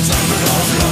the time of love.